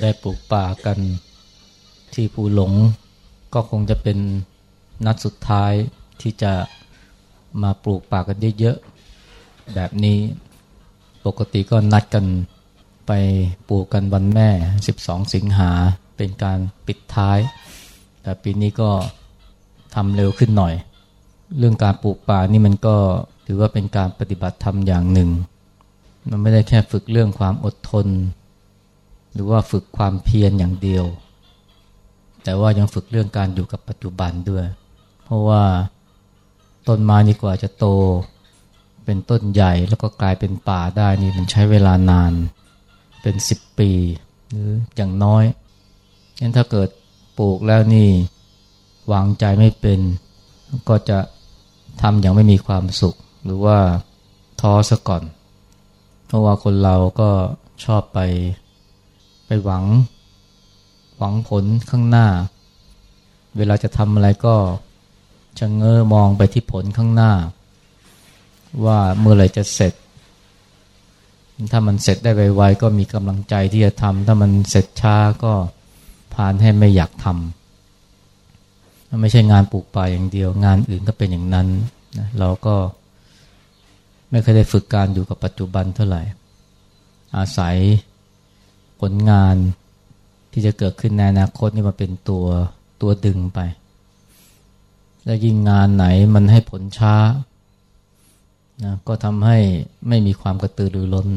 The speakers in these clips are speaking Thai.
ได้ปลูกป่ากันที่ภูหลง ก็คงจะเป็นนัดสุดท้ายที่จะมาปลูกป่ากันเยอะๆแบบนี้ปกติก็นัดกันไปปลูกกันวันแม่ 12 สิงหาเป็นการปิดท้าย แต่ปีนี้ก็ทำเร็วขึ้นหน่อย เรื่องการปลูกป่านี่มันก็ถือว่าเป็นการปฏิบัติธรรมอย่างหนึ่ง มันไม่ได้แค่ฝึกเรื่องความอดทน หรือว่าฝึกความเพียรอย่างเดียว แต่ว่ายังฝึกเรื่องการอยู่กับปัจจุบันด้วย เพราะว่าต้นไม้นี่กว่าจะโต เป็นต้นใหญ่แล้วก็กลายเป็นป่าได้นี่มันใช้เวลานานเป็นสิบปี หรืออย่างน้อยงั้นถ้าเกิดปลูกแล้วนี่วางใจไม่เป็น ก็จะทำอย่างไม่มีความสุข หรือว่าท้อซะก่อน เพราะว่าคนเราก็ชอบไป ไปหวัง หวังผลข้างหน้า เวลาจะทำอะไรก็จะเง้อมองไปที่ผลข้างหน้า ว่าเมื่อไหร่จะเสร็จ ถ้ามันเสร็จได้ไวๆก็มีกำลังใจที่จะทำถ้ามันเสร็จช้าก็พานให้ไม่อยากทำไม่ใช่งานปลูกป่าอย่างเดียว งานอื่นก็เป็นอย่างนั้นนะเราก็ไม่เคยได้ฝึกการอยู่กับปัจจุบันเท่าไหร่ อาศัย ผลงานที่จะเกิดขึ้นในอนาคตนี่มาเป็นตัวตัวดึงไป และยิ่งงานไหนมันให้ผลช้านะก็ทำให้ไม่มีความกระตือรือร้น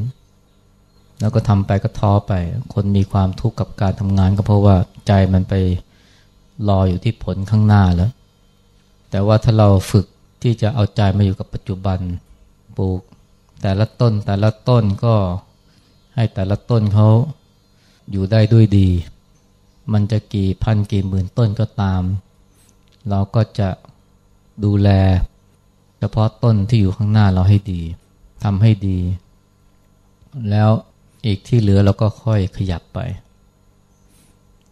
แล้วก็ทำไปก็ท้อไป คนมีความทุกข์กับการทำงานก็เพราะว่าใจมันไปรออยู่ที่ผลข้างหน้าแล้ว แต่ว่าถ้าเราฝึกที่จะเอาใจมาอยู่กับปัจจุบันปลูก แต่ละต้นแต่ละต้นก็ให้แต่ละต้นเขา อยู่ได้ด้วยดี มันจะกี่พันกี่หมื่นต้นก็ตาม เราก็จะดูแล เฉพาะต้นที่อยู่ข้างหน้าเราให้ดีทำให้ดี แล้วอีกที่เหลือเราก็ค่อยขยับไป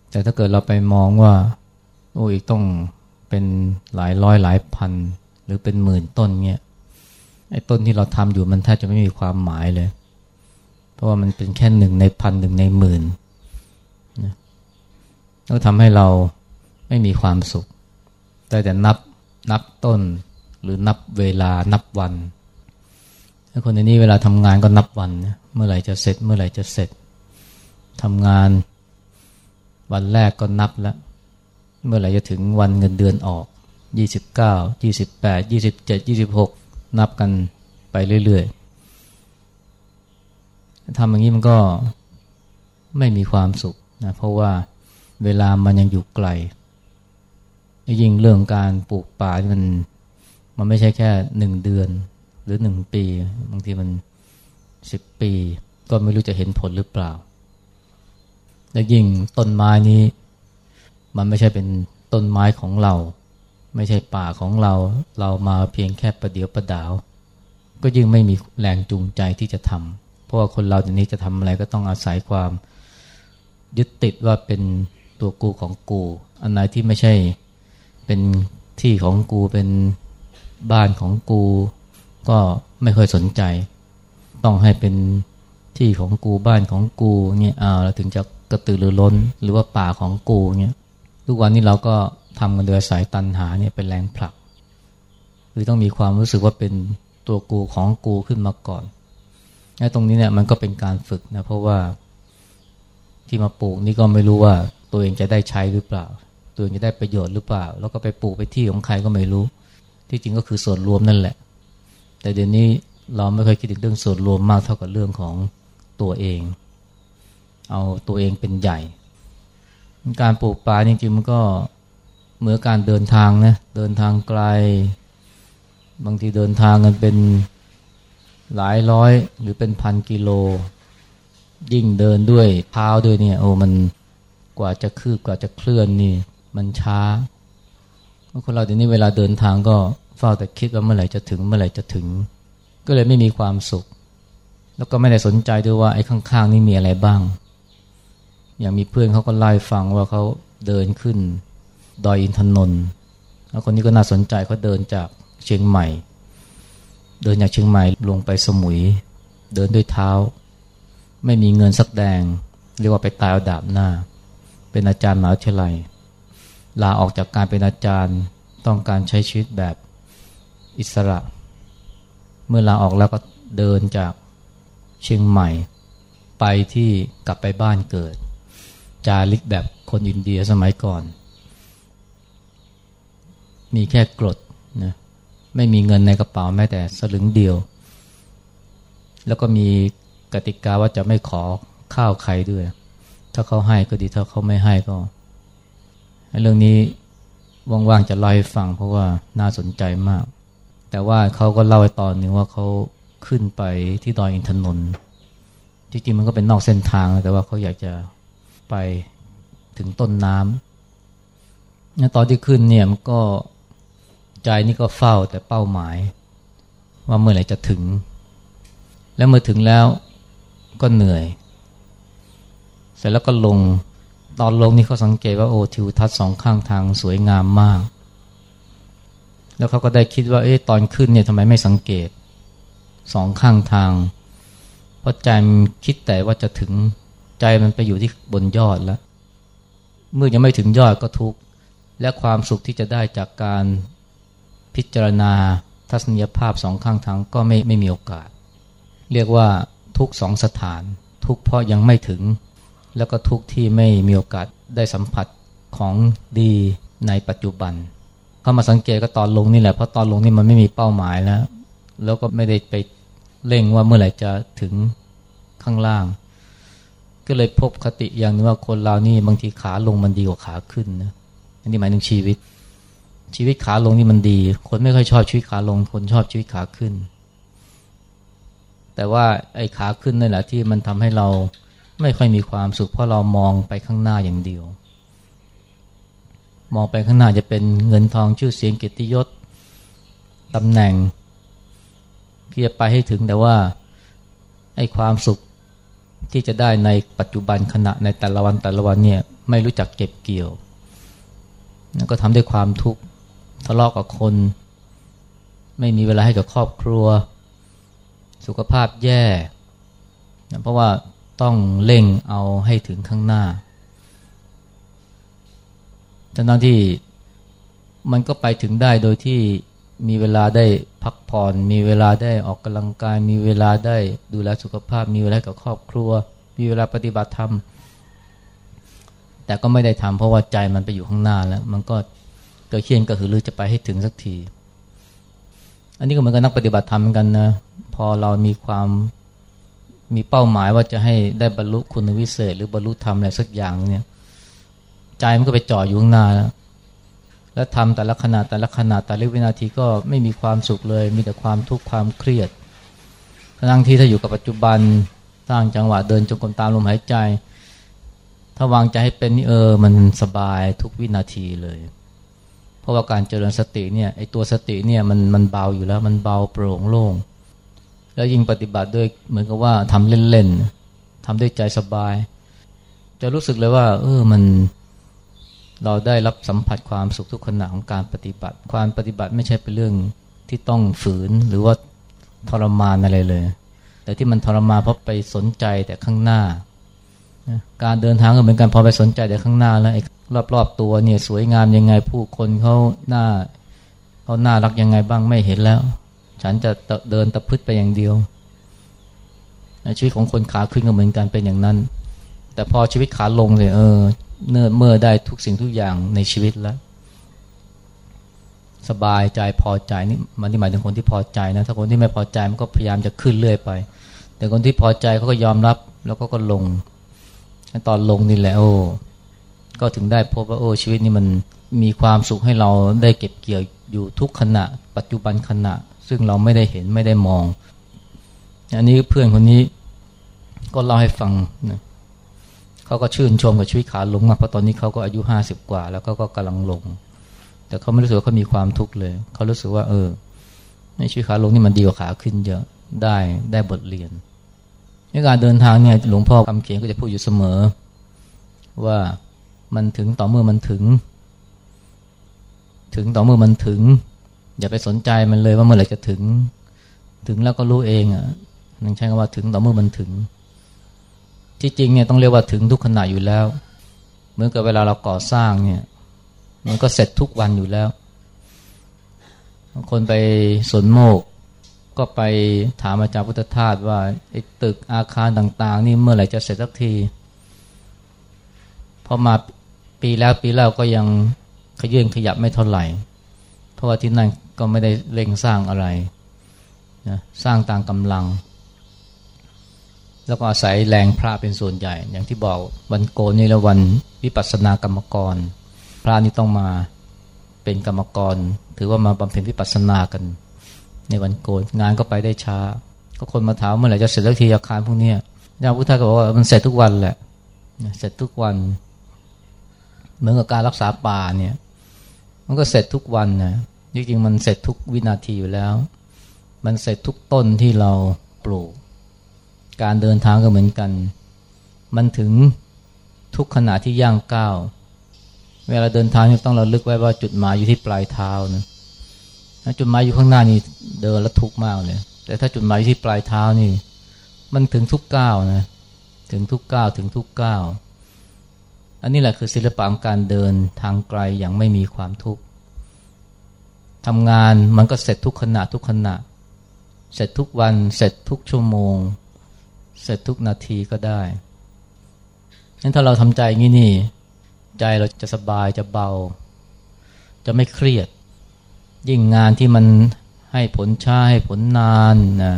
แต่ถ้าเกิดเราไปมองว่า โอ้อีกต้องเป็นหลายร้อยหลายพัน หรือเป็นหมื่นต้นเงี้ยไอ้ต้นที่เราทำอยู่มันแทบจะไม่มีความหมายเลย เพราะว่ามันเป็นแค่หนึ่งในพันหนึ่งในหมื่น แล้วทำให้เราไม่มีความสุขแต่แต่นับนับต้นหรือนับเวลานับวันถ้าคนในนี้เวลาทำงานก็นับวัน เมื่อไหร่จะเสร็จ เมื่อไหร่จะเสร็จทำงานวันแรกก็นับแล้ว เมื่อไหร่จะถึงวันเงินเดือนออกยี่สิบเก้ายี่สิบแปดยี่สิบเจ็ดยี่สิบหกนับกันไปเรื่อยๆทำอย่างนี้มันก็ไม่มีความสุขนะเพราะว่า เวลามันยังอยู่ไกล ยิ่งเรื่องการปลูกป่าที่มันมันไม่ใช่แค่หนึ่งเดือน หรือหนึ่งปี บางทีมันสิบปี ก็ไม่รู้จะเห็นผลหรือเปล่า และยิ่งต้นไม้นี้ มันไม่ใช่เป็นต้นไม้ของเรา ไม่ใช่ป่าของเรา เรามาเพียงแค่ประเดียวประดาว ก็ยิ่งไม่มีแรงจูงใจที่จะทำเพราะว่าคนเราเดี๋ยวนี้จะทำอะไรก็ต้องอาศัยความยึดติดว่าเป็น ตัวกูของกู อันไหนที่ไม่ใช่เป็นที่ของกูเป็นบ้านของกู ก็ไม่ค่อยสนใจ ต้องให้เป็นที่ของกูบ้านของกูเนี่ยเอาแล้วถึงจะกระตือรือร้นหรือว่าป่าของกูเนี่ยทุกวันนี้เราก็ทำกันโดยสายตันหาเนี่ยเป็นแรงผลักคือต้องมีความรู้สึกว่าเป็นตัวกูของกูขึ้นมาก่อนไอ้ตรงนี้เนี่ยมันก็เป็นการฝึกนะเพราะว่าที่มาปลูกนี่ก็ไม่รู้ว่า ตัวเองจะได้ใช้หรือเปล่า ตัวเองจะได้ประโยชน์หรือเปล่า แล้วก็ไปปลูกไปที่ของใครก็ไม่รู้ ที่จริงก็คือส่วนรวมนั่นแหละ แต่เดี๋ยวนี้เราไม่เคยคิดถึงเรื่องส่วนรวมมากเท่ากับเรื่องของตัวเอง เอาตัวเองเป็นใหญ่ การปลูกป่าจริงๆมันก็เหมือนการเดินทางนะเดินทางไกล บางทีเดินทางกันเป็นหลายร้อยหรือเป็นพันกิโล ยิ่งเดินด้วยเท้าด้วยเนี่ยโอ้มัน กว่าจะคืบกว่าจะเคลื่อนนี่ มันช้าคนเราเดี๋ยวนี้เวลาเดินทางก็เฝ้าแต่คิดว่าเมื่อไหร่จะถึงเมื่อไหร่จะถึง ก็เลยไม่มีความสุข แล้วก็ไม่ได้สนใจด้วยว่าไอ้ข้างๆนี่มีอะไรบ้าง อย่างมีเพื่อนเขาก็ไล่ฟังว่าเขาเดินขึ้น ดอยอินทนนท์แล้วคนนี้ก็น่าสนใจเขาเดินจากเชียงใหม่ เดินจากเชียงใหม่ลงไปสมุย เดินด้วยเท้า ไม่มีเงินสักแดง เรียกว่าไปตายเอาดาบหน้า เป็นอาจารย์มหาวิทยาลัย ลาออกจากการเป็นอาจารย์ต้องการใช้ชีวิตแบบอิสระ เมื่อลาออกแล้วก็เดินจากเชียงใหม่ ไปที่กลับไปบ้านเกิด จาริกแบบคนอินเดียสมัยก่อน มีแค่กรดนะไม่มีเงินในกระเป๋าแม้แต่สลึงเดียว แล้วก็มีกติกาว่าจะไม่ขอข้าวใครด้วย ถ้าเขาให้ก็ดีถ้าเขาไม่ให้ก็ เรื่องนี้ว่างๆจะเล่าให้ฟังเพราะว่าน่าสนใจมาก แต่ว่าเขาก็เล่าไว้ตอนหนึ่งว่าเขาขึ้นไปที่ดอยอินทนนท์จริงๆมันก็เป็นนอกเส้นทาง แต่ว่าเขาอยากจะไปถึงต้นน้ำตอนที่ขึ้นเนี่ยมันก็ใจนี่ก็เฝ้าแต่เป้าหมาย ว่าเมื่อไหร่จะถึง แล้วเมื่อถึงแล้วก็เหนื่อย เสร็จแล้วก็ลงตอนลงนี่เขาสังเกตว่าโอ้ทิวทัศน์สองข้างทางสวยงามมาก แล้วเขาก็ได้คิดว่าเอ๊ะตอนขึ้นเนี่ยทำไมไม่สังเกตสองข้างทาง เพราะใจมันคิดแต่ว่าจะถึงใจมันไปอยู่ที่บนยอดแล้วเมื่อยังไม่ถึงยอดก็ทุกข์และความสุขที่จะได้จากการพิจารณาทัศนียภาพสองข้างทางก็ไม่ไม่มีโอกาส เรียกว่าทุกสองสถาน ทุกเพราะยังไม่ถึง แล้วก็ทุกที่ไม่มีโอกาสได้สัมผัสของดีในปัจจุบัน เข้ามาสังเกตก็ตอนลงนี่แหละ เพราะตอนลงนี่มันไม่มีเป้าหมายแล้ว แล้วก็ไม่ได้ไปเร่งว่าเมื่อไหร่จะถึงข้างล่าง ก็เลยพบคติอย่างนึงว่าคนเรานี่บางทีขาลงมันดีกว่าขาขึ้นนะอันนี้หมายถึงชีวิต ชีวิตขาลงนี่มันดี คนไม่ค่อยชอบชีวิตขาลง คนชอบชีวิตขาขึ้น แต่ว่าไอ้ขาขึ้นนั่นแหละที่มันทำให้เรา ไม่ค่อยมีความสุขเพราะเรามองไปข้างหน้าอย่างเดียว มองไปข้างหน้าจะเป็นเงินทองชื่อเสียงเกียรติยศตำแหน่งที่จะไปให้ถึงแต่ว่าไอ้ความสุขที่จะได้ในปัจจุบันขณะในแต่ละวันแต่ละวันเนี่ยไม่รู้จักเก็บเกี่ยวก็ทำด้วยความทุกข์ทะเลาะกับคน ไม่มีเวลาให้กับครอบครัว สุขภาพแย่ เพราะว่า ต้องเร่งเอาให้ถึงข้างหน้าทั้งนั้นที่มันก็ไปถึงได้โดยที่มีเวลาได้พักผ่อน มีเวลาได้ออกกำลังกาย มีเวลาได้ดูแลสุขภาพ มีเวลากับครอบครัว มีเวลาปฏิบัติธรรม แต่ก็ไม่ได้ทำเพราะว่าใจมันไปอยู่ข้างหน้าแล้ว มันก็กระเคียนกระหือรือจะไปให้ถึงสักที อันนี้ก็เหมือนกับนักปฏิบัติธรรมเหมือนกันนะ พอเรามีความ มีเป้าหมายว่าจะให้ได้บรรลุคุณวิเศษ หรือบรรลุธรรมอะไรสักอย่างเนี่ย ใจมันก็ไปจ่ออยู่ข้างหน้าแล้วแล้วทำแต่ละขณะแต่ละขณะแต่ละวินาทีก็ไม่มีความสุขเลย มีแต่ความทุกข์ความเครียดทั้งที่ถ้าอยู่กับปัจจุบันสร้างจังหวะเดินจงกรมตามลมหายใจ ถ้าวางใจให้เป็นนี่เออมันสบายทุกวินาทีเลย เพราะว่าการเจริญสติเนี่ยไอตัวสติเนี่ยมันมันเบาอยู่แล้วมันเบาโปร่งโล่ง แล้วยิ่งปฏิบัติด้วยเหมือนกับว่าทำเล่นๆทำด้วยใจสบาย จะรู้สึกเลยว่า เออมันเราได้รับสัมผัสความสุขทุกขณะของการปฏิบัติ ความปฏิบัติไม่ใช่เป็นเรื่องที่ต้องฝืนหรือว่าทรมานอะไรเลย แต่ที่มันทรมานเพราะไปสนใจแต่ข้างหน้า การเดินทางก็เหมือนกันพอไปสนใจแต่ข้างหน้าแล้วรอบๆตัวเนี่ยสวยงามยังไงผู้คนเขาหน้าเขาหน้ารักยังไงบ้างไม่เห็นแล้ว ฉันจะเดินตะพึดไปอย่างเดียว ชีวิตของคนขาขึ้นก็เหมือนกันเป็นอย่างนั้น แต่พอชีวิตขาลงเลยเออเนื่อเมื่อได้ทุกสิ่งทุกอย่างในชีวิตแล้ว สบายใจพอใจนี่มันที่หมายถึงคนที่พอใจนะถ้าคนที่ไม่พอใจมันก็พยายามจะขึ้นเรื่อยไป แต่คนที่พอใจเขาก็ยอมรับแล้วก็ก็ลงตอนลงนี่แหละโอ้ก็ถึงได้พบว่าโอ้ชีวิตนี้มันมีความสุขให้เราได้เก็บเกี่ยวอยู่ทุกขณะ ปัจจุบันขณะ ซึ่งเราไม่ได้เห็นไม่ได้มอง อันนี้เพื่อนคนนี้ก็เล่าให้ฟังนะเขาก็ชื่นชมกับชีวิตขาลงมากเพราะตอนนี้เขาก็อายุห้าสิบกว่า แล้วก็ก็กำลังลง แต่เขาไม่รู้สึกว่าเขามีความทุกข์เลย เขารู้สึกว่า เออในชีวิตขาลงนี่มันดีกว่าขาขึ้นเยอะได้ได้บทเรียนในการเดินทางเนี่ยหลวงพ่อคำเขียนก็จะพูดอยู่เสมอ ว่ามันถึงต่อเมื่อมันถึง ถึงต่อเมื่อมันถึง อย่าไปสนใจมันเลยว่าเมื่อไหร่จะถึง ถึงแล้วก็รู้เองอะนั่งใช้คำว่าถึงต่อเมื่อมันถึง ที่จริงเนี่ยต้องเรียกว่าถึงทุกขณะอยู่แล้ว เหมือนกับเวลาเราก่อสร้างเนี่ย มันก็เสร็จทุกวันอยู่แล้วคนไปสนโมก ก็ไปถามอาจารย์พุทธทาสว่าไอ้ตึกอาคารต่าง ๆ นี่เมื่อไหร่จะเสร็จสักทีพอมาปีแล้วปีแล้วก็ยังขยื่นขยับไม่เท่าไหร่ เพราะว่าที่นั่น ก็ไม่ได้เร่งสร้างอะไรนะสร้างตามกำลัง แล้วก็อาศัยแรงพระเป็นส่วนใหญ่ อย่างที่บอกวันโกนนี่แล้ววันวิปัสสนากรรมกร พระนี่ต้องมาเป็นกรรมกร ถือว่ามาบำเพ็ญวิปัสสนากัน ในวันโกนงานก็ไปได้ช้า ก็คนมาถามเมื่อไหร่จะเสร็จแล้วทีอาคารพวกนี้ยาพุทธาก็บอกว่ามันเสร็จทุกวันแหละเสร็จทุกวัน เหมือนกับการรักษาป่าเนี่ย มันก็เสร็จทุกวันนะ จริงๆมันเสร็จทุกวินาทีอยู่แล้ว มันเสร็จทุกต้นที่เราปลูก การเดินทางก็เหมือนกัน มันถึงทุกขณะที่ย่างก้าว เวลาเดินทางต้องเราลึกไว้ว่าจุดหมายอยู่ที่ปลายเท้านะจุดหมายอยู่ข้างหน้านี่เดินแล้วทุกข์มากเลย แต่ถ้าจุดหมายอยู่ที่ปลายเท้านี่ มันถึงทุกก้าวนะ ถึงทุกก้าวถึงทุกก้าว อันนี้แหละคือศิลปะการเดินทางไกลอย่างไม่มีความทุกข์ ทำงานมันก็เสร็จทุกขณะทุกขณะ เสร็จทุกวันเสร็จทุกชั่วโมง เสร็จทุกนาทีก็ได้งั้นถ้าเราทำใจงี้นี่ ใจเราจะสบายจะเบา จะไม่เครียด ยิ่งงานที่มันให้ผลช้าให้ผลนานนะ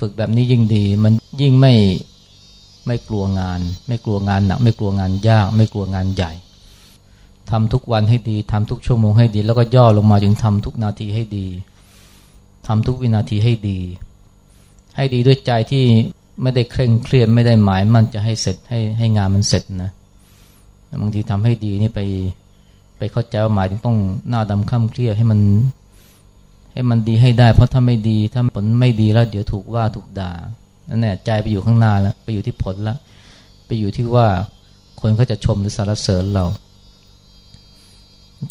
ฝึกแบบนี้ยิ่งดี มันยิ่งไม่ไม่กลัวงาน ไม่กลัวงานหนัก ไม่กลัวงานยาก ไม่กลัวงานใหญ่ ทำทุกวันให้ดีทำทุกชั่วโมงให้ดี แล้วก็ย่อลงมาถึงทำทุกนาทีให้ดีทำทุกวินาทีให้ดี ให้ดีด้วยใจที่ไม่ได้เคร่งเครียดไม่ได้หมายมันจะให้เสร็จให้ให้งานมันเสร็จนะบางทีทำให้ดีนี่ไปไปเข้าใจว่าหมายถึงต้องหน้าดำข้ามเครียดให้มันให้มันดีให้ได้ เพราะถ้าไม่ดีถ้าผลไม่ดีแล้ว เดี๋ยวถูกว่าถูกด่านั่นแหละใจไปอยู่ข้างหน้าแล้วไปอยู่ที่ผลแล้วไปอยู่ที่ว่าคนเขาจะชมหรือสรรเสริญเรา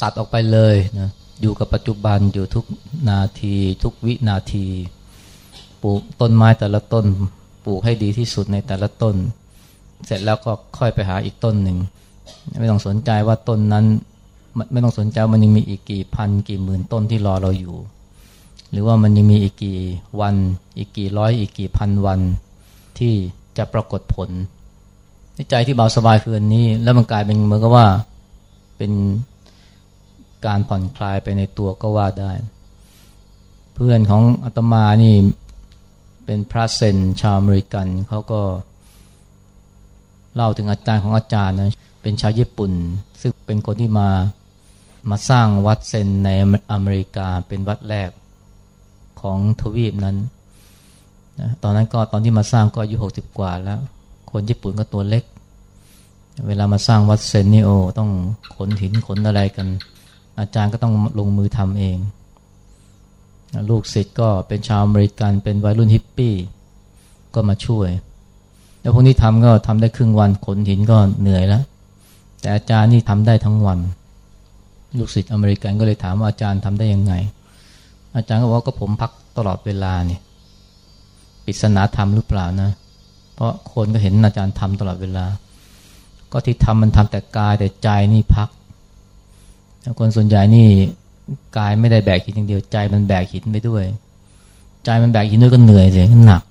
ตัดออกไปเลยนะอยู่กับปัจจุบันอยู่ทุกนาที ทุกวินาที ปลูกต้นไม้แต่ละต้น ปลูกให้ดีที่สุดในแต่ละต้น เสร็จแล้วก็ค่อยไปหาอีกต้นหนึ่ง ไม่ต้องสนใจว่าต้นนั้น ไม่ต้องสนใจมันยังมีอีกกี่พันกี่หมื่นต้นที่รอเราอยู่ หรือว่ามันยังมีอีกกี่วัน อีกกี่ร้อยอีกกี่พันวันที่จะปรากฏผลใจที่เบาสบายคืออันนี้ แล้วมันกลายเป็นเหมือนกับว่าเป็น การผ่อนคลายไปในตัวก็ว่าได้ เพื่อนของอาตมานี่เป็นพระเซนชาวอเมริกันเขาก็เล่าถึงอาจารย์ของอาจารย์นะเป็นชาวญี่ปุ่น ซึ่งเป็นคนที่มามาสร้างวัดเซนในอเมริกาเป็นวัดแรกของทวีปนั้นนะตอนนั้นก็ตอนที่มาสร้างก็อายุหกสิบกว่าแล้ว คนญี่ปุ่นก็ตัวเล็ก เวลามาสร้างวัดเซนเนี่ยโอ้ต้องขนหินขนอะไรกัน อาจารย์ก็ต้องลงมือทำเอง ลูกศิษย์ก็เป็นชาวอเมริกันเป็นวัยรุ่นฮิปปี้ ก็มาช่วย แล้วพวกนี้ทำก็ทำได้ครึ่งวันขนหินก็เหนื่อยแล้ว แต่อาจารย์นี่ทำได้ทั้งวัน ลูกศิษย์อเมริกันก็เลยถามว่าอาจารย์ทำได้ยังไง อาจารย์ก็บอกว่าก็ผมพักตลอดเวลาเนี่ยปริศนาธรรมหรือเปล่านะ เพราะคนก็เห็นอาจารย์ทำตลอดเวลา ก็ที่ทำมันทำแต่กายแต่ใจนี่พัก คนส่วนใหญ่นี่กายไม่ได้แบกหินอย่างเดียวใจมันแบกหินไปด้วย ใจมันแบกหินด้วยก็เหนื่อยเลยหนัก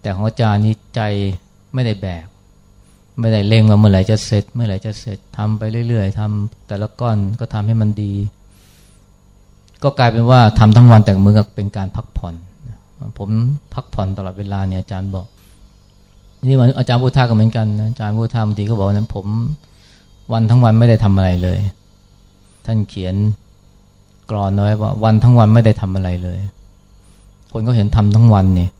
แต่ของอาจารย์นี่ใจไม่ได้แบก ไม่ได้เล่งว่าเมื่อไหร่จะเสร็จ เมื่อไหร่จะเสร็จทำไปเรื่อย ๆทำแต่ละก้อนก็ทำให้มันดี ก็กลายเป็นว่าทำทั้งวันแต่มือกับเป็นการพักผ่อน ผมพักผ่อนตลอดเวลาเนี่ยอาจารย์บอกนี่มันอาจารย์พุทธาก็เหมือนกันอาจารย์พุทธาบางทีก็บอกนั้นผมวันทั้งวันไม่ได้ทำอะไรเลย ท่านเขียนกรอนน้อยว่าวันทั้งวันไม่ได้ทำอะไรเลย คนก็เห็นทำทั้งวันเนี่ย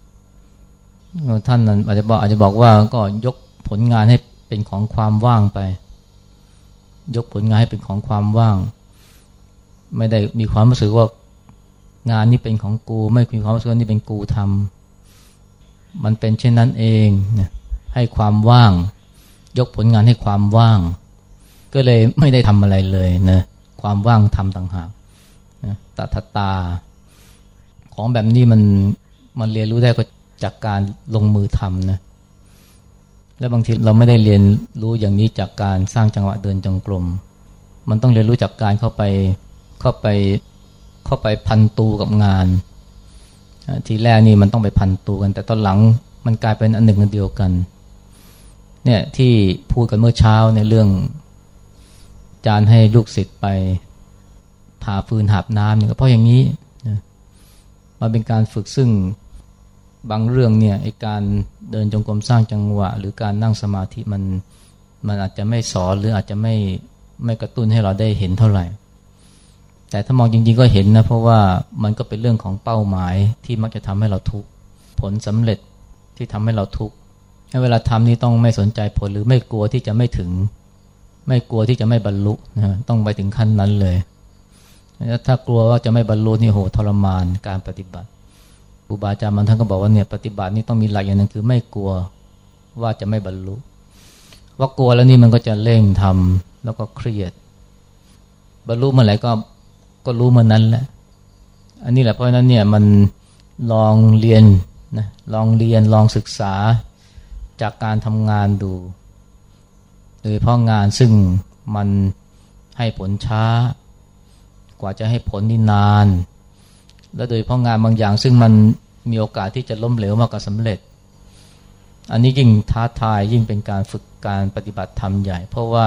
ท่านนั้นอาจจะบอกอาจจะบอกว่าก็ยกผลงานให้เป็นของความว่างไป ยกผลงานให้เป็นของความว่าง ไม่ได้มีความรู้สึกว่างานนี้เป็นของกู ไม่มีความรู้สึกว่านี่เป็นกูทำมันเป็นเช่นนั้นเองนะให้ความว่าง ยกผลงานให้ความว่าง ก็เลยไม่ได้ทำอะไรเลยนะ ความว่างทำต่างหากตัทตา ของแบบนี้มันมันเรียนรู้ได้ก็จากการลงมือทำนะและบางทีเราไม่ได้เรียนรู้อย่างนี้จากการสร้างจังหวะเดินจงกรม มันต้องเรียนรู้จากการเข้าไปเข้าไปเข้าไปพันตูกับงาน ทีแรกนี่มันต้องไปพันตูกัน แต่ตอนหลังมันกลายเป็นอันหนึ่งอันเดียวกันเนี่ยที่พูดกันเมื่อเช้าในเรื่อง จารย์ให้ลูกศิษย์ไปผ่าฟืนหาบน้ำเนี่ยก็เพราะอย่างนี้มันเป็นการฝึกซึ่งบางเรื่องเนี่ยไอการเดินจงกรมสร้างจังหวะ หรือการนั่งสมาธิมันมันอาจจะไม่สอนหรืออาจจะไม่ไม่กระตุ้นให้เราได้เห็นเท่าไหร่ แต่ถ้ามองจริงๆก็เห็นนะเพราะว่ามันก็เป็นเรื่องของเป้าหมายที่มักจะทำให้เราทุกข์ผลสำเร็จที่ทำให้เราทุกข์ให้เวลาทำนี่ต้องไม่สนใจผลหรือไม่กลัวที่จะไม่ถึง ไม่กลัวที่จะไม่บรรลุนะต้องไปถึงขั้นนั้นเลย ถ้ากลัวว่าจะไม่บรรลุนี่โหทรมานการปฏิบัติบูบาอาจารย์มันท่านก็บอกว่าเนี่ยปฏิบัตินี่ต้องมีหลักอย่างหนึ่งคือไม่กลัวว่าจะไม่บรรลุ ว่ากลัวแล้วนี่มันก็จะเร่งทำแล้วก็เครียด บรรลุเมื่อไหร่ก็ก็รู้เมื่อนนั้นแหละ อันนี้แหละเพราะนั้นเนี่ยมันลองเรียนนะลองเรียนลองศึกษาจากการทำงานดู โดยเพราะงานซึ่งมันให้ผลช้า กว่าจะให้ผลนี่นาน และโดยเพราะงานบางอย่างซึ่งมันมีโอกาสที่จะล้มเหลวมากกว่าสำเร็จ อันนี้ยิ่งท้าทายยิ่งเป็นการฝึกการปฏิบัติธรรมใหญ่ เพราะว่า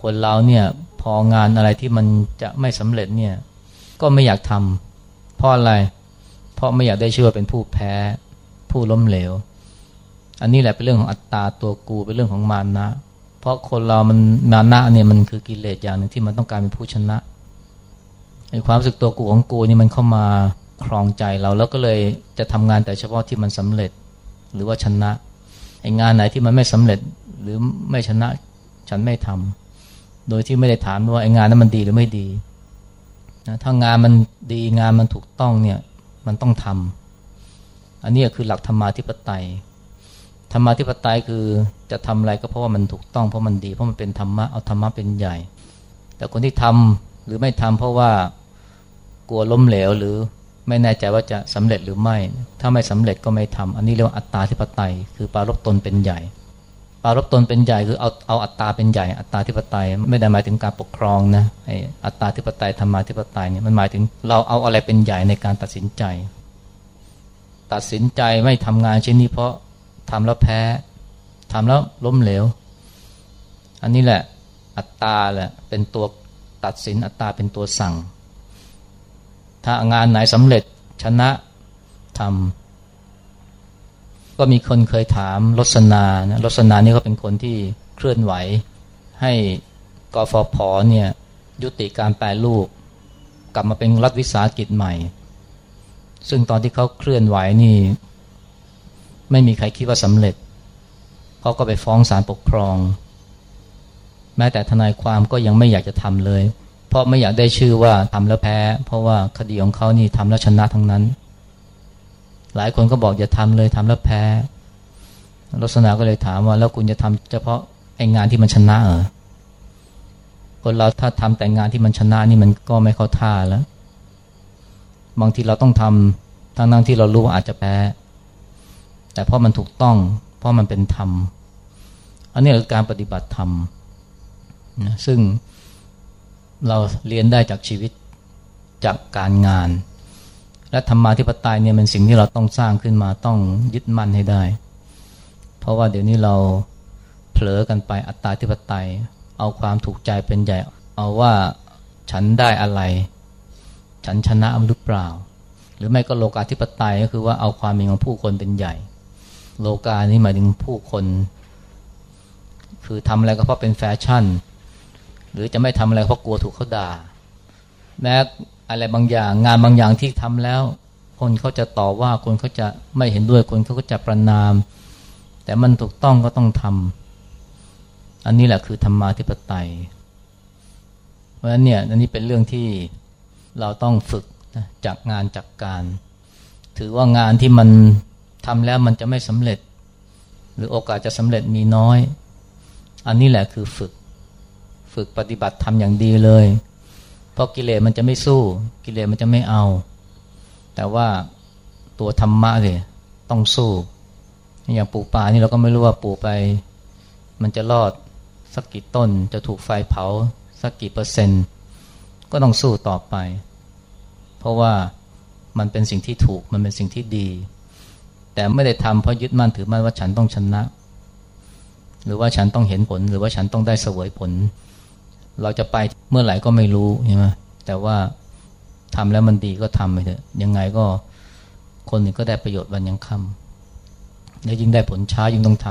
คนเราเนี่ยพองานอะไรที่มันจะไม่สำเร็จเนี่ยก็ไม่อยากทำเพราะอะไร เพราะไม่อยากได้ชื่อว่าเป็นผู้แพ้ ผู้ล้มเหลว อันนี้แหละเป็นเรื่องของอัตตาตัวกูเป็นเรื่องของมานะ ราะคนเรามันมานะเนี่ยมันคือกิเลสอย่างหนึ่งที่มันต้องการเป็นผู้ชนะไอ้ความรู้สึกตัวกูของกูนี่มันเข้ามาครองใจเราแล้วก็เลยจะทำงานแต่เฉพาะที่มันสำเร็จหรือว่าชนะไอ้งานไหนที่มันไม่สำเร็จหรือไม่ชนะฉันไม่ทำโดยที่ไม่ได้ถามว่าไอ้งานนั้นมันดีหรือไม่ดีนะถ้างานมันดีงานมันถูกต้องเนี่ยมันต้องทำอันนี้คือหลักธรรมาธิปไตย รรมาธิปไตยคือจะทำอะไรก็เพราะว่ามันถูกต้องเพราะมันดี เพราะมันเป็นธรรมะเอาธรรมะเป็นใหญ่ แต่คนที่ทำหรือไม่ทำเพราะว่ากลัวล้มเหลวหรือไม่แน่ใจว่าจะสำเร็จหรือไม่ ถ้าไม่สำเร็จก็ไม่ทำอันนี้เรียกว่าอัตตาธิปไตย คือปารบตนเป็นใหญ่ ปารบตนเป็นใหญ่คือเอาเอาอัตตาเป็นใหญ่ อัตตาธิปไตยไม่ได้หมายถึงการปกครองนะไออัตตาธิปไตยธรรมาธิปไตยเนี่ยมันหมายถึงเราเอาอะไรเป็นใหญ่ในการตัดสินใจ ตัดสินใจไม่ทำงานชิ้นนี้เพราะ ทำแล้วแพ้ทำแล้วล้มเหลว อันนี้แหละอัตตาแหละเป็นตัวตัดสินอัตตาเป็นตัวสั่ง ถ้างานไหนสำเร็จชนะทำก็มีคนเคยถามรสนานะรสนานี่ก็เป็นคนที่เคลื่อนไหว ให้กฟผเนี่ยยุติการแปลรูปกลับมาเป็นรัฐวิสาหกิจใหม่ ซึ่งตอนที่เขาเคลื่อนไหวนี่ ไม่มีใครคิดว่าสำเร็จเขาก็ไปฟ้องศาลปกครอง แม้แต่ทนายความก็ยังไม่อยากจะทำเลย เพราะไม่อยากได้ชื่อว่าทำแล้วแพ้ เพราะว่าคดีของเขานี่ทำแล้วชนะทั้งนั้น หลายคนก็บอกอย่าทำเลยทำแล้วแพ้ลักษณะก็เลยถามว่าแล้วคุณจะทำเฉพาะไอ้งานที่มันชนะเหรอคนเราถ้าทำแต่งานที่มันชนะนี่มันก็ไม่เข้าท่าแล้ว บางทีเราต้องทำทั้งนั้นที่เรารู้ว่าอาจจะแพ้ แต่เพราะมันถูกต้อง เพราะมันเป็นธรรม อันนี้คือการปฏิบัติธรรมนะซึ่งเราเรียนได้จากชีวิตจากการงาน และธรรมาธิปไตยเนี่ยเป็นสิ่งที่เราต้องสร้างขึ้นมาต้องยึดมั่นให้ได้ เพราะว่าเดี๋ยวนี้เราเผลอกันไปอัตตาธิปไตย เอาความถูกใจเป็นใหญ่ เอาว่าฉันได้อะไร ฉันชนะหรือเปล่า หรือไม่ก็โลกาธิปไตยก็คือว่าเอาความมีของผู้คนเป็นใหญ่ โลกานี้หมายถึงผู้คน คือทำอะไรก็เพราะเป็นแฟชั่น หรือจะไม่ทำอะไรเพราะกลัวถูกเขาด่า แม้อะไรบางอย่างงานบางอย่างที่ทำแล้ว คนเขาจะต่อว่าคนเขาจะไม่เห็นด้วยคนเขาก็จะประนาม แต่มันถูกต้องก็ต้องทำอันนี้แหละคือธรรมาธิปไตย เพราะฉะนั้นเนี่ยอันนี้เป็นเรื่องที่เราต้องฝึกจากงานจากการ ถือว่างานที่มัน ทำแล้วมันจะไม่สำเร็จ หรือโอกาสจะสำเร็จมีน้อย อันนี้แหละคือฝึก ฝึกปฏิบัติทำอย่างดีเลย เพราะกิเลสมันจะไม่สู้ กิเลสมันจะไม่เอา แต่ว่าตัวธรรมะเลยต้องสู้ อย่างปลูกป่านี่เราก็ไม่รู้ว่าปลูกไป มันจะรอดสักกี่ต้น จะถูกไฟเผาสักกี่เปอร์เซ็นต์ ก็ต้องสู้ต่อไป เพราะว่ามันเป็นสิ่งที่ถูกมันเป็นสิ่งที่ดี แต่ไม่ได้ทำเพราะยึดมั่นถือมั่นว่าฉันต้องชนะ หรือว่าฉันต้องเห็นผลหรือว่าฉันต้องได้เสวยผล เราจะไปเมื่อไหร่ก็ไม่รู้ใช่ไหมแต่ว่าทำแล้วมันดีก็ทำไปเถอะยังไงก็คนหนึ่งก็ได้ประโยชน์วันยังค่ำแล้วยิ่งได้ผลช้ายิ่งต้องท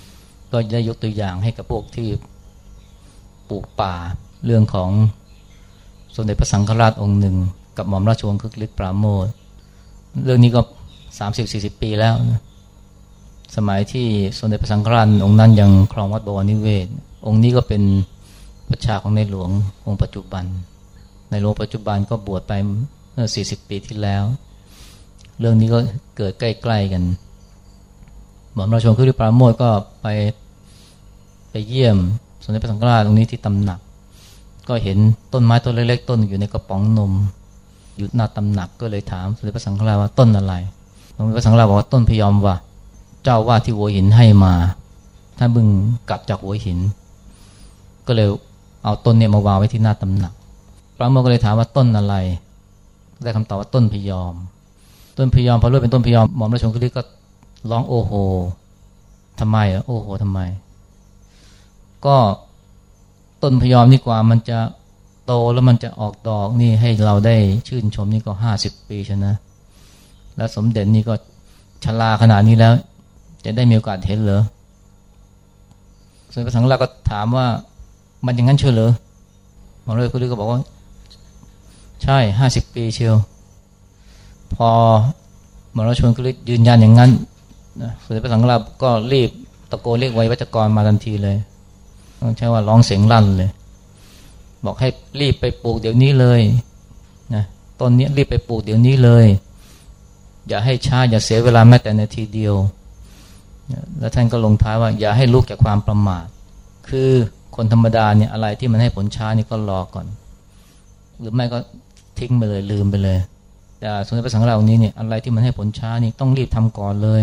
ำก็ได้ยกตัวอย่างให้กับพวกที่ปลูกป่าเรื่องของสมเด็จพระสังฆราชองค์หนึ่ง กับหม่อมราชวงศ์คึกฤทธิ์ปราโมทเรื่องนี้ก็ สามสิบสี่สิบปีแล้ว สมัยที่สมเด็จพระสังฆราชองค์นั้นยังครองวัดบวรนิเวศ องค์นี้ก็เป็นประชาของในหลวงองค์ปัจจุบัน ในหลวงปัจจุบันก็บวชไปเมื่อสี่สิบปีที่แล้ว เรื่องนี้ก็เกิดใกล้ๆกัน หม่อมราชวงศ์คึกฤทธิ์ปราโมทก็ไปไปเยี่ยมสมเด็จพระสังฆราชตรงนี้ที่ตำหนัก ก็เห็นต้นไม้ต้นเล็กๆต้นอยู่ในกระป๋องนม อยู่หน้าตำหนักก็เลยถามสมเด็จพระสังฆราชว่าต้นอะไร สมเด็จพระสังฆราบอกว่าต้นพยอมว่า เจ้าว่าที่หัวหินให้มาท่านบึงกลับจากหัวหิน ก็เลยเอาต้นเนี่ยมาวางไว้ที่หน้าตำหนักพระโมก็เลยถามว่าต้นอะไร ได้คำตอบว่าต้นพยอม ต้นพยอมพอรู้เป็นต้นพยอมหม่อมราชวงศ์คลิก็ร้องโอ้โหทำไมอะโอ้โหทำไม ก็ต้นพยอมนี่กว่ามันจะโตแล้วมันจะออกดอกนี่ให้เราได้ชื่นชมนี่ก็ห้าสิบปีชนะ แล้วสมเด็จนี่ก็ชราขนาดนี้แล้ว จะได้มีโอกาสเห็นเหรอส่วนพระสังฆราชก็ถามว่ามันอย่างนั้นเชื่อเหรอหมอเลยคุณก็บอกว่า ใช่ห้าสิบปีเชียว พอหมอราชวงศ์กุลิยืนยันอย่างนั้นสมเด็จพระสังฆราชก็รีบตะโกนเรียกไว้วัจกรมาทันทีเลยต้องใช้ว่าร้องเสียงลั่นเลย บอกให้รีบไปปลูกเดี๋ยวนี้เลยนะต้นนี้รีบไปปลูกเดี๋ยวนี้เลย อย่าให้ช้าอย่าเสียเวลาแม้แต่นาทีเดียว แล้วท่านก็ลงท้ายว่า อย่าให้ลุกจากความประมาท คือคนธรรมดาเนี่ยอะไรที่มันให้ผลช้านี่ก็รอก่อน หรือไม่ก็ทิ้งไปเลยลืมไปเลย แต่สมเด็จพระสังฆราชนี้เนี่ยอะไรที่มันให้ผลช้านี่ต้องรีบทำก่อนเลย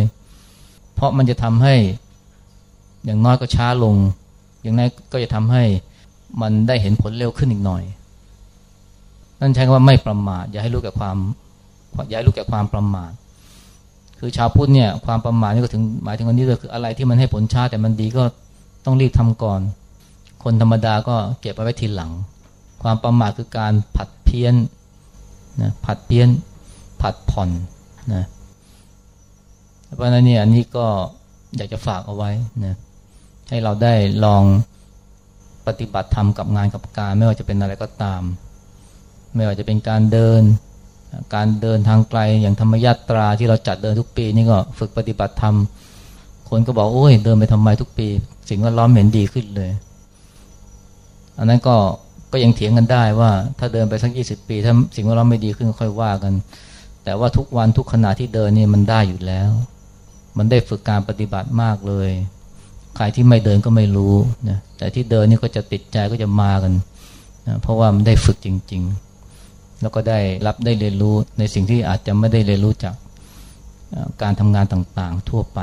เพราะมันจะทำให้อย่างน้อยก็ช้าลง อย่างนั้นก็จะทำให้มันได้เห็นผลเร็วขึ้นอีกหน่อยนั่นใช้คำว่าไม่ประมาทอย่าให้รู้แก่ความ ย่าให้รู้แก่ความประมาทคือชาวพุทธเนี่ยความประมาทนี่ก็ถึงหมายถึงวันนี้เลยคืออะไรที่มันให้ผลช้าแต่มันดีก็ต้องรีบทำก่อน คนธรรมดาก็เก็บไว้ทีหลัง ความประมาทคือการผัดเพี้ยนนะผัดเพี้ยนผัดผ่อนนะเพราะนั้นเนี่ยอันนี้ก็อยากจะฝากเอาไว้นะให้เราได้ลองปฏิบัติธรรมกับงานกับการ ไม่ว่าจะเป็นอะไรก็ตาม ไม่ว่าจะเป็นการเดิน การเดินทางไกลอย่างธรรมยาตราที่เราจัดเดินทุกปีนี่ก็ฝึกปฏิบัติธรรม คนก็บอกโอ้ยเดินไปทำไมทุกปี สิ่งแวดล้อมเห็นดีขึ้นเลย อันนั้นก็ก็ยังเถียงกันได้ว่า ถ้าเดินไปสักยี่สิบปี ถ้าสิ่งแวดล้อมไม่ดีขึ้นค่อยว่ากัน แต่ว่าทุกวันทุกขณะที่เดินนี่มันได้อยู่แล้ว มันได้ฝึกการปฏิบัติมากเลยใครที่ไม่เดินก็ไม่รู้นะแต่ที่เดินนี่ก็จะติดใจก็จะมากันนะเพราะว่ามันได้ฝึกจริง ๆ แล้วก็ได้รับได้เรียนรู้ในสิ่งที่อาจจะไม่ได้เรียนรู้จากการทำงานต่างๆ ทั่วไป